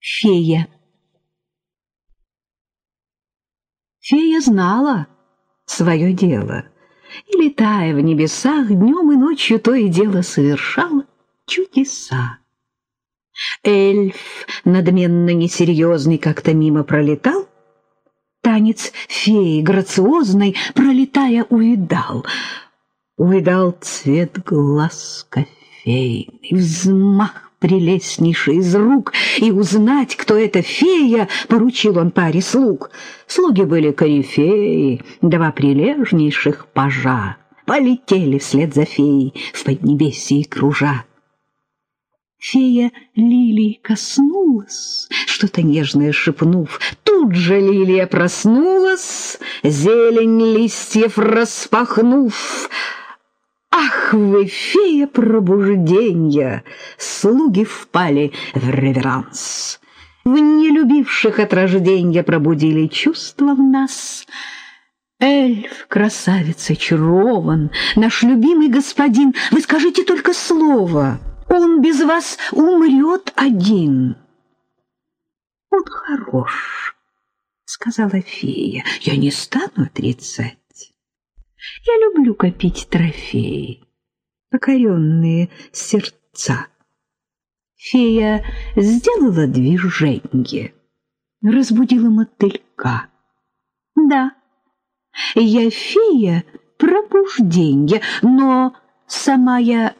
Фея. Фея знала свое дело, и, летая в небесах, днем и ночью то и дело совершала чудеса. Эльф, надменно несерьезный, как-то мимо пролетал, танец феи грациозной, пролетая, увидал. Увидал цвет глаз кофейный, взмах прелестнейший из рук, и узнать, кто эта фея, поручил он паре слуг. Слуги были корифеи, два прилежнейших пажа, полетели вслед за феей в поднебесье кружа. Фея лилии коснулась, что-то нежное шепнув. Тут же лилия проснулась, зелень листьев распахнув — Ах вы, фея пробужденья! Слуги впали в реверанс. В нелюбивших от рождения пробудили чувства в нас. Эльф, красавец очарован, наш любимый господин, вы скажите только слово, он без вас умрет один. Он хорош, сказала фея, я не стану отрицать. Я люблю копить трофеи, покоренные сердца. Фея сделала движение, разбудила мотылька. Да, я фея пробужденья, но сама я.